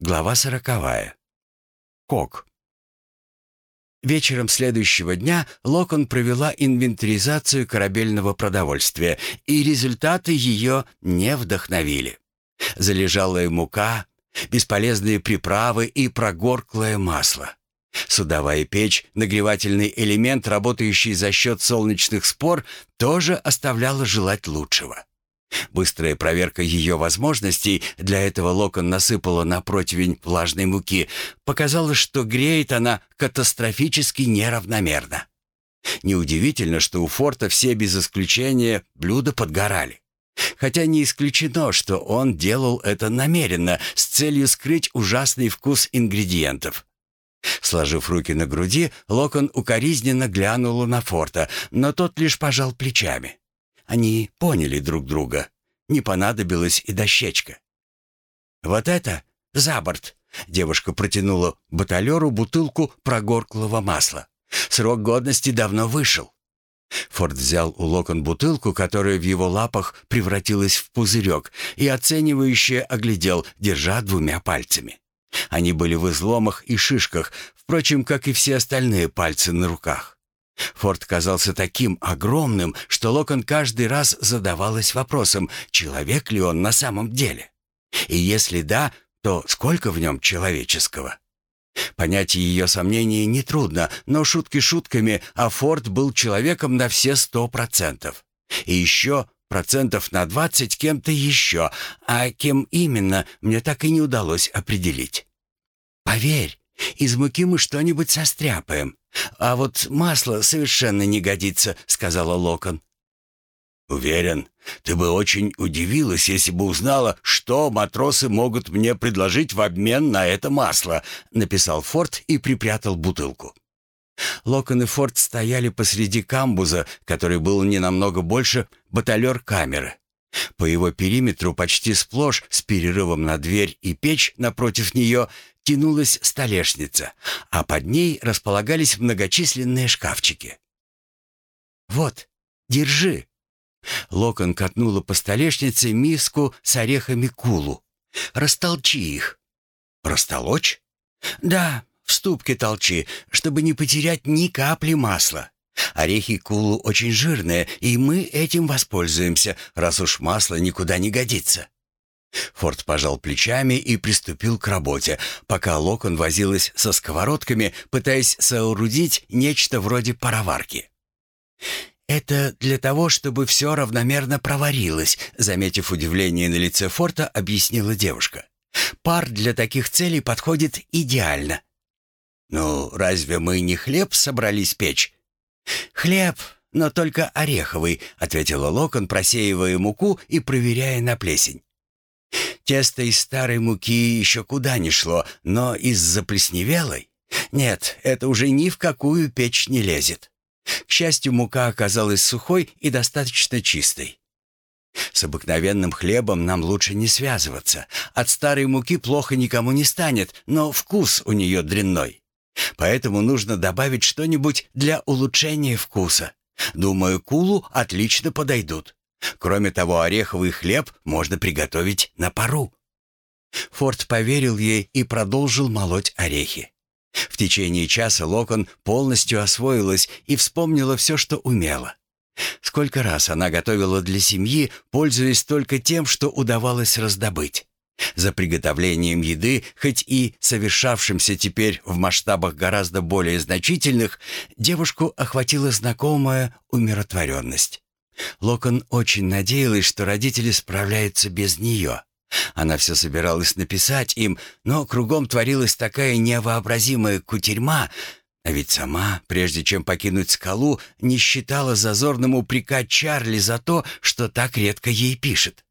Глава сороковая. Кок. Вечером следующего дня Локон провела инвентаризацию корабельного продовольствия, и результаты ее не вдохновили. Залежалая мука, бесполезные приправы и прогорклое масло. Судовая печь, нагревательный элемент, работающий за счет солнечных спор, тоже оставляла желать лучшего. Быстрая проверка ее возможностей, для этого Локон насыпала на противень влажной муки, показала, что греет она катастрофически неравномерно. Неудивительно, что у форта все без исключения блюда подгорали. Хотя не исключено, что он делал это намеренно, с целью скрыть ужасный вкус ингредиентов. Сложив руки на груди, Локон укоризненно глянула на форта, но тот лишь пожал плечами. Они поняли друг друга. Не понадобилась и дощечка. «Вот это за борт!» Девушка протянула баталеру бутылку прогорклого масла. «Срок годности давно вышел». Форд взял у Локон бутылку, которая в его лапах превратилась в пузырек, и оценивающе оглядел, держа двумя пальцами. Они были в изломах и шишках, впрочем, как и все остальные пальцы на руках. Форд казался таким огромным, что Локон каждый раз задавалась вопросом, человек ли он на самом деле. И если да, то сколько в нем человеческого? Понять ее сомнения нетрудно, но шутки шутками, а Форд был человеком на все сто процентов. И еще процентов на двадцать кем-то еще, а кем именно, мне так и не удалось определить. «Поверь, из муки мы что-нибудь состряпаем. А вот масло совершенно не годится», — сказала Локон. «Уверен, ты бы очень удивилась, если бы узнала, что матросы могут мне предложить в обмен на это масло», — написал Форд и припрятал бутылку. Локон и Форд стояли посреди камбуза, который был не намного больше баталер камеры. По его периметру почти сплошь, с перерывом на дверь и печь напротив нее, тянулась столешница, а под ней располагались многочисленные шкафчики. «Вот, держи!» Локон катнула по столешнице миску с орехами кулу. «Растолчи их». «Растолочь?» «Да, в ступке толчи, чтобы не потерять ни капли масла. Орехи кулу очень жирные, и мы этим воспользуемся, раз уж масло никуда не годится». Форд пожал плечами и приступил к работе, пока Локон возилась со сковородками, пытаясь соорудить нечто вроде пароварки. «Это для того, чтобы все равномерно проварилось», заметив удивление на лице Форта, объяснила девушка. «Пар для таких целей подходит идеально». «Ну, разве мы не хлеб собрались печь?» «Хлеб, но только ореховый», — ответила Локон, просеивая муку и проверяя на плесень. Тесто из старой муки еще куда ни шло, но из заплесневелой? Нет, это уже ни в какую печь не лезет. К счастью, мука оказалась сухой и достаточно чистой. С обыкновенным хлебом нам лучше не связываться. От старой муки плохо никому не станет, но вкус у нее дрянной. Поэтому нужно добавить что-нибудь для улучшения вкуса. Думаю, кулу отлично подойдут. Кроме того, ореховый хлеб можно приготовить на пару. Форд поверил ей и продолжил молоть орехи. В течение часа Локон полностью освоилась и вспомнила все, что умела. Сколько раз она готовила для семьи, пользуясь только тем, что удавалось раздобыть. За приготовлением еды, хоть и совершавшимся теперь в масштабах гораздо более значительных, девушку охватила знакомая умиротворенность. Локон очень надеялась, что родители справляются без нее. Она все собиралась написать им, но кругом творилась такая невообразимая кутерьма, а ведь сама, прежде чем покинуть скалу, не считала зазорным упрекать Чарли за то, что так редко ей пишет.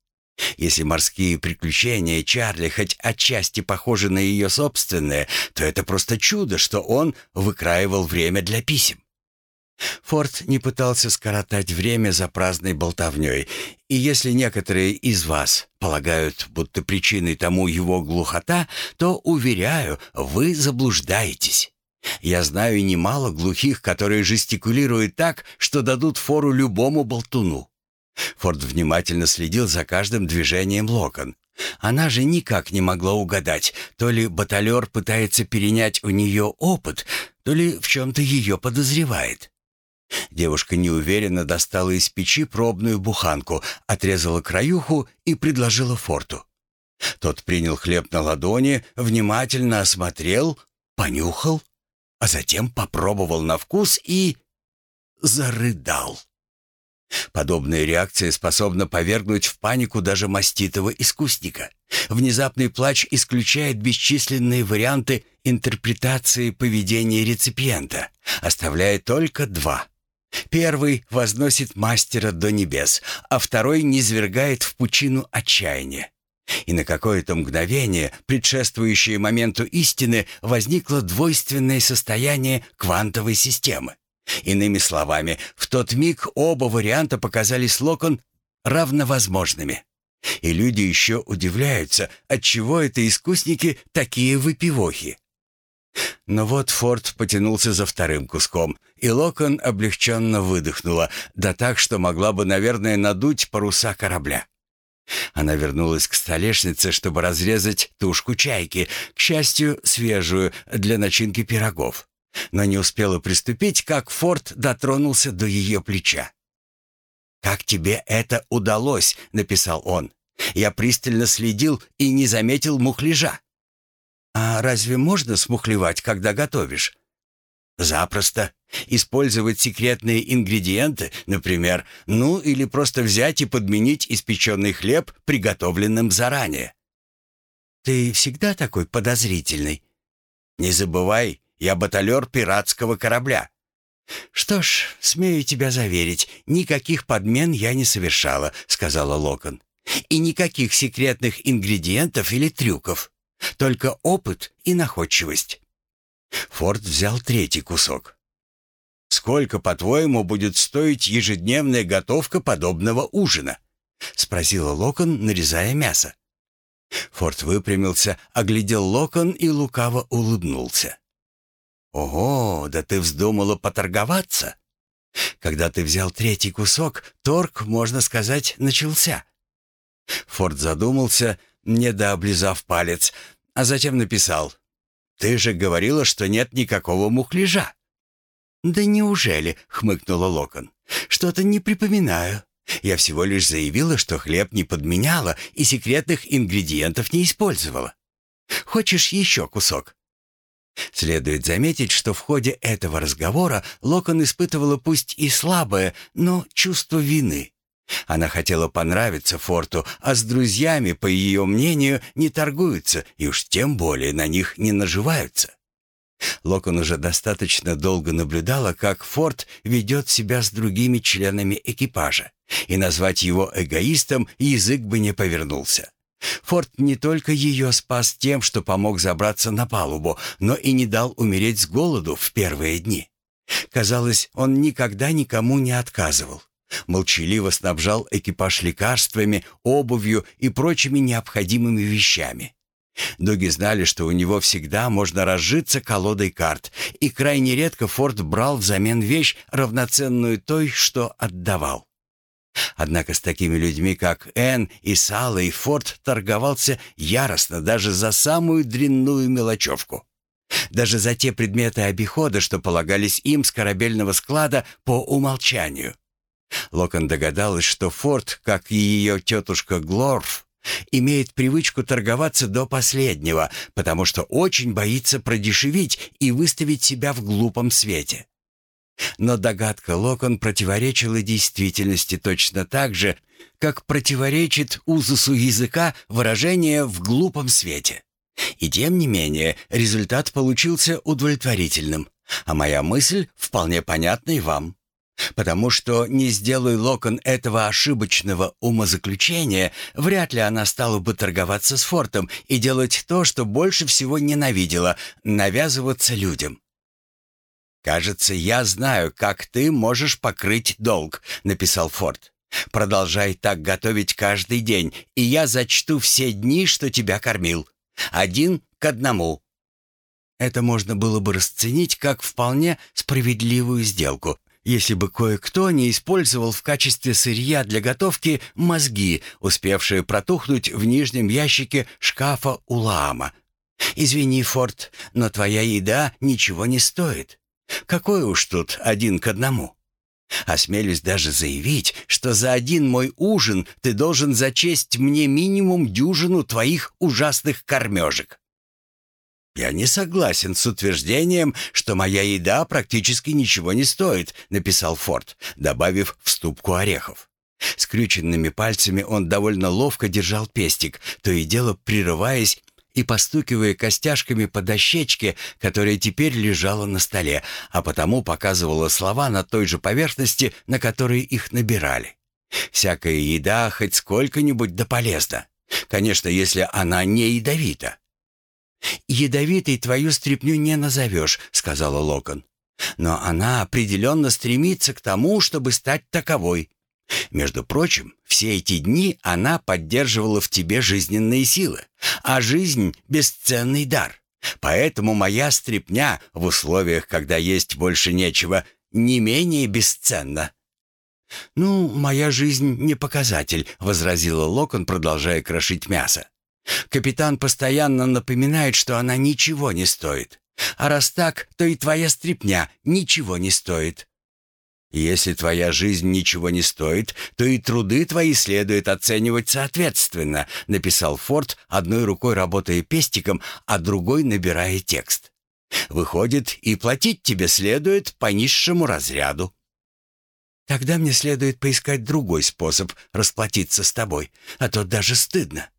Если морские приключения Чарли хоть отчасти похожи на ее собственные, то это просто чудо, что он выкраивал время для писем. Форд не пытался скоротать время за праздной болтовней, и если некоторые из вас полагают, будто причиной тому его глухота, то, уверяю, вы заблуждаетесь. Я знаю немало глухих, которые жестикулируют так, что дадут фору любому болтуну. Форд внимательно следил за каждым движением Локон. Она же никак не могла угадать, то ли баталер пытается перенять у нее опыт, то ли в чем-то ее подозревает. Девушка неуверенно достала из печи пробную буханку, отрезала краюху и предложила Форту. Тот принял хлеб на ладони, внимательно осмотрел, понюхал, а затем попробовал на вкус и... зарыдал. Подобная реакция способна повергнуть в панику даже маститого искусника. Внезапный плач исключает бесчисленные варианты интерпретации поведения реципиента, оставляя только два. Первый возносит мастера до небес, а второй низвергает в пучину отчаяния. И на какое-то мгновение, предшествующее моменту истины, возникло двойственное состояние квантовой системы. Иными словами, в тот миг оба варианта показались Локон равновозможными. И люди еще удивляются, отчего это искусники такие выпивохи. Но вот Форд потянулся за вторым куском, и Локон облегченно выдохнула, да так, что могла бы, наверное, надуть паруса корабля. Она вернулась к столешнице, чтобы разрезать тушку чайки, к счастью, свежую, для начинки пирогов но не успела приступить, как Форд дотронулся до ее плеча. «Как тебе это удалось?» — написал он. «Я пристально следил и не заметил мухляжа». «А разве можно смухлевать, когда готовишь?» «Запросто. Использовать секретные ингредиенты, например, ну или просто взять и подменить испеченный хлеб приготовленным заранее». «Ты всегда такой подозрительный?» «Не забывай, я баталер пиратского корабля». «Что ж, смею тебя заверить, никаких подмен я не совершала», — сказала Локон. «И никаких секретных ингредиентов или трюков. Только опыт и находчивость». Форд взял третий кусок. «Сколько, по-твоему, будет стоить ежедневная готовка подобного ужина?» — спросила Локон, нарезая мясо. Форд выпрямился, оглядел Локон и лукаво улыбнулся. «Ого, да ты вздумала поторговаться?» Когда ты взял третий кусок, торг, можно сказать, начался. Форд задумался, недооблизав палец, а затем написал. «Ты же говорила, что нет никакого мухляжа». «Да неужели?» — хмыкнула Локон. «Что-то не припоминаю. Я всего лишь заявила, что хлеб не подменяла и секретных ингредиентов не использовала. Хочешь еще кусок?» Следует заметить, что в ходе этого разговора Локон испытывала пусть и слабое, но чувство вины. Она хотела понравиться Форту, а с друзьями, по ее мнению, не торгуются и уж тем более на них не наживаются. Локон уже достаточно долго наблюдала, как Форд ведет себя с другими членами экипажа, и назвать его эгоистом язык бы не повернулся. Форд не только ее спас тем, что помог забраться на палубу, но и не дал умереть с голоду в первые дни. Казалось, он никогда никому не отказывал. Молчаливо снабжал экипаж лекарствами, обувью и прочими необходимыми вещами. Доги знали, что у него всегда можно разжиться колодой карт, и крайне редко Форд брал взамен вещь, равноценную той, что отдавал. Однако с такими людьми, как Энн и Сала и Форд торговался яростно даже за самую дрянную мелочевку. Даже за те предметы обихода, что полагались им с корабельного склада по умолчанию. Локон догадалась, что Форд, как и ее тетушка Глорф, имеет привычку торговаться до последнего, потому что очень боится продешевить и выставить себя в глупом свете. Но догадка Локон противоречила действительности точно так же, как противоречит узусу языка выражение «в глупом свете». И тем не менее, результат получился удовлетворительным, а моя мысль вполне понятной вам. Потому что не сделай Локон этого ошибочного умозаключения, вряд ли она стала бы торговаться с Фортом и делать то, что больше всего ненавидела — навязываться людям. «Кажется, я знаю, как ты можешь покрыть долг», — написал Форд. «Продолжай так готовить каждый день, и я зачту все дни, что тебя кормил. Один к одному». Это можно было бы расценить как вполне справедливую сделку, если бы кое-кто не использовал в качестве сырья для готовки мозги, успевшие протухнуть в нижнем ящике шкафа у Лаама. Извини, Форд, но твоя еда ничего не стоит. Какой уж тут один к одному. Осмелюсь даже заявить, что за один мой ужин ты должен зачесть мне минимум дюжину твоих ужасных кормежек. «Я не согласен с утверждением, что моя еда практически ничего не стоит», — написал Форд, добавив в ступку орехов. Скрюченными пальцами он довольно ловко держал пестик, то и дело прерываясь и постукивая костяшками по дощечке, которая теперь лежала на столе, а потому показывала слова на той же поверхности, на которой их набирали. «Всякая еда хоть сколько-нибудь да полезна. Конечно, если она не ядовита. «Ядовитой твою стряпню не назовешь», — сказала Локон. «Но она определенно стремится к тому, чтобы стать таковой. Между прочим, все эти дни она поддерживала в тебе жизненные силы, а жизнь — бесценный дар. Поэтому моя стряпня в условиях, когда есть больше нечего, не менее бесценна». «Ну, моя жизнь не показатель», — возразила Локон, продолжая крошить мясо. Капитан постоянно напоминает, что она ничего не стоит. А раз так, то и твоя стряпня ничего не стоит. Если твоя жизнь ничего не стоит, то и труды твои следует оценивать соответственно, написал Форд, одной рукой работая пестиком, а другой набирая текст. Выходит, и платить тебе следует по низшему разряду. Тогда мне следует поискать другой способ расплатиться с тобой, а то даже стыдно.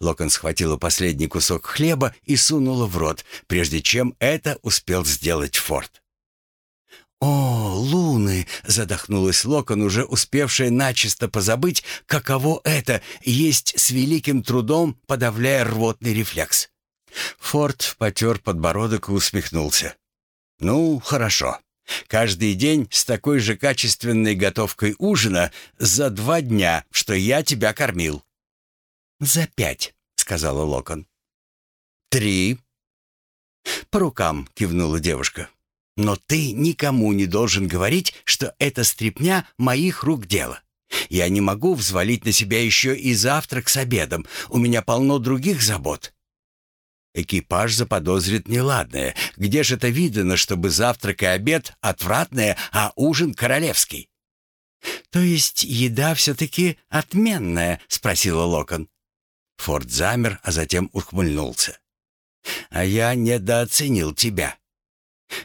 Локон схватила последний кусок хлеба и сунула в рот, прежде чем это успел сделать Форд. «О, луны!» — задохнулась Локон, уже успевшая начисто позабыть, каково это — есть с великим трудом, подавляя рвотный рефлекс. Форд потер подбородок и усмехнулся. «Ну, хорошо. Каждый день с такой же качественной готовкой ужина за два дня, что я тебя кормил. «За пять», — сказала Локон. «Три». «По рукам», — кивнула девушка. «Но ты никому не должен говорить, что это стряпня моих рук дело. Я не могу взвалить на себя еще и завтрак с обедом. У меня полно других забот». Экипаж заподозрит неладное. Где же это видано, чтобы завтрак и обед отвратное, а ужин королевский? «То есть еда все-таки отменная?» — спросила Локон. Форд замер, а затем ухмыльнулся. «А я недооценил тебя».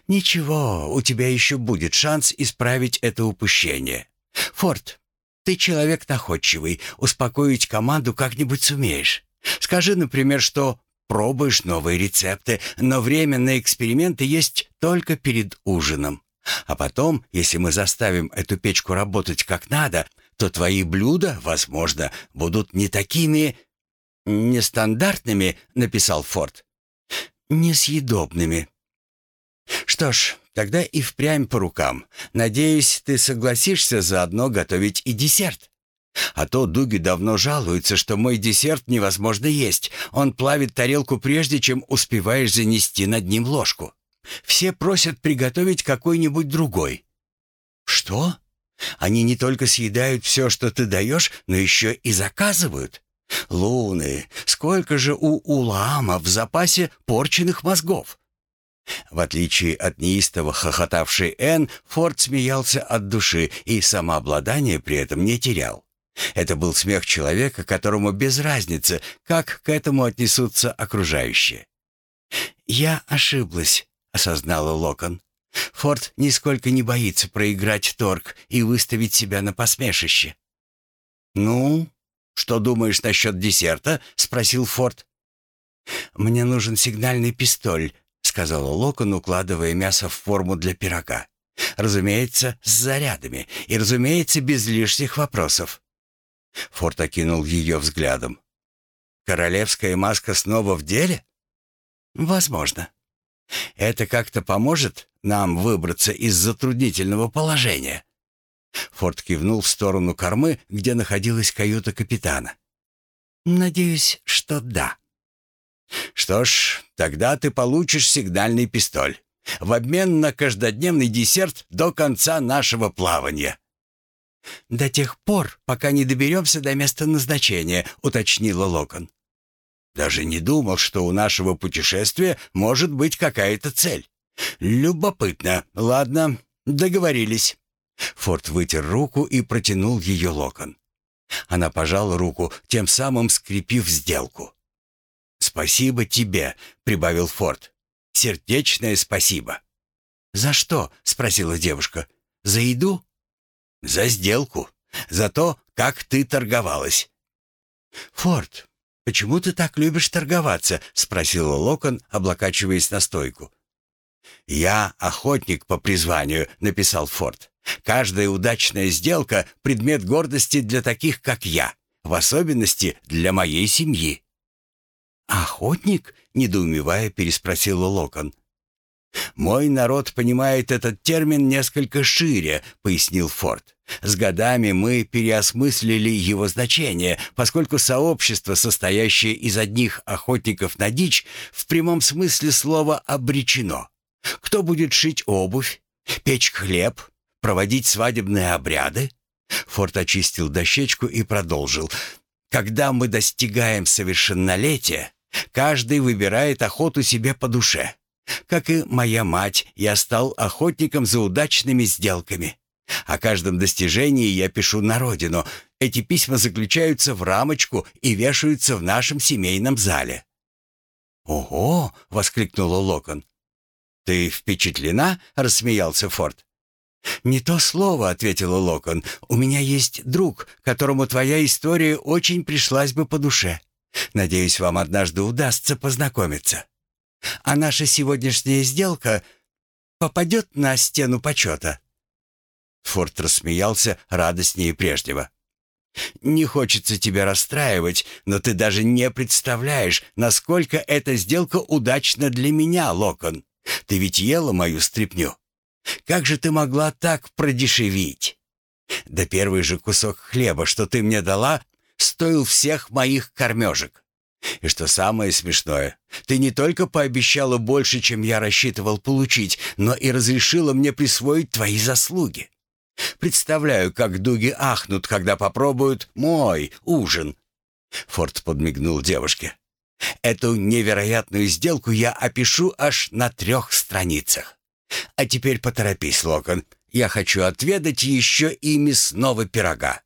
«Ничего, у тебя еще будет шанс исправить это упущение. Форд, ты человек находчивый, успокоить команду как-нибудь сумеешь. Скажи, например, что пробуешь новые рецепты, но время на эксперименты есть только перед ужином. А потом, если мы заставим эту печку работать как надо, то твои блюда, возможно, будут не такими «Нестандартными», — написал Форд. «Несъедобными». «Что ж, тогда и впрямь по рукам. Надеюсь, ты согласишься заодно готовить и десерт. А то Дуги давно жалуется, что мой десерт невозможно есть. Он плавит тарелку прежде, чем успеваешь занести над ним ложку. Все просят приготовить какой-нибудь другой». «Что? Они не только съедают все, что ты даешь, но еще и заказывают?» Луны, сколько же у Улама в запасе порченных мозгов? В отличие от неистово хохотавшей Энн, Форд смеялся от души и самообладание при этом не терял. Это был смех человека, которому без разницы, как к этому отнесутся окружающие. «Я ошиблась», — осознала Локон. «Форд нисколько не боится проиграть торг и выставить себя на посмешище». «Ну, «Что думаешь насчет десерта?» — спросил Форд. «Мне нужен сигнальный пистоль», — сказала Локон, укладывая мясо в форму для пирога. «Разумеется, с зарядами, и, разумеется, без лишних вопросов». Форд окинул ее взглядом. «Королевская маска снова в деле?» «Возможно. Это как-то поможет нам выбраться из затруднительного положения?» Форд кивнул в сторону кормы, где находилась каюта капитана. «Надеюсь, что да». «Что ж, тогда ты получишь сигнальный пистоль. В обмен на каждодневный десерт до конца нашего плавания». «До тех пор, пока не доберемся до места назначения», — уточнила Локон. «Даже не думал, что у нашего путешествия может быть какая-то цель. Любопытно. Ладно, договорились». Форд вытер руку и протянул ее Локон. Она пожала руку, тем самым скрепив сделку. «Спасибо тебе», — прибавил Форд. «Сердечное спасибо». «За что?» — спросила девушка. «За еду?» «За сделку. За то, как ты торговалась». «Форд, почему ты так любишь торговаться?» — спросила Локон, облокачиваясь на стойку. «Я охотник по призванию», — написал Форд. «Каждая удачная сделка — предмет гордости для таких, как я, в особенности для моей семьи». «Охотник?» — недоумевая переспросила Локон. «Мой народ понимает этот термин несколько шире», — пояснил Форд. «С годами мы переосмыслили его значение, поскольку сообщество, состоящее из одних охотников на дичь, в прямом смысле слова обречено. Кто будет шить обувь, печь хлеб, проводить свадебные обряды?» Форд очистил дощечку и продолжил. «Когда мы достигаем совершеннолетия, каждый выбирает охоту себе по душе». Как и моя мать, я стал охотником за удачными сделками. О каждом достижении я пишу на родину. Эти письма заключаются в рамочку и вешаются в нашем семейном зале». «Ого!» — воскликнула Локон. «Ты впечатлена?» — рассмеялся Форд. «Не то слово», — ответила Локон. «У меня есть друг, которому твоя история очень пришлась бы по душе. Надеюсь, вам однажды удастся познакомиться». А наша сегодняшняя сделка попадет на стену почета». Форд рассмеялся радостнее прежнего. «Не хочется тебя расстраивать, но ты даже не представляешь, насколько эта сделка удачна для меня, Локон. Ты ведь ела мою стряпню. Как же ты могла так продешевить? Да первый же кусок хлеба, что ты мне дала, стоил всех моих кормежек. И что самое смешное, ты не только пообещала больше, чем я рассчитывал получить, но и разрешила мне присвоить твои заслуги. Представляю, как дуги ахнут, когда попробуют мой ужин. Форд подмигнул девушке. Эту невероятную сделку я опишу аж на трех страницах. А теперь поторопись, Локон. Я хочу отведать еще и мясного пирога.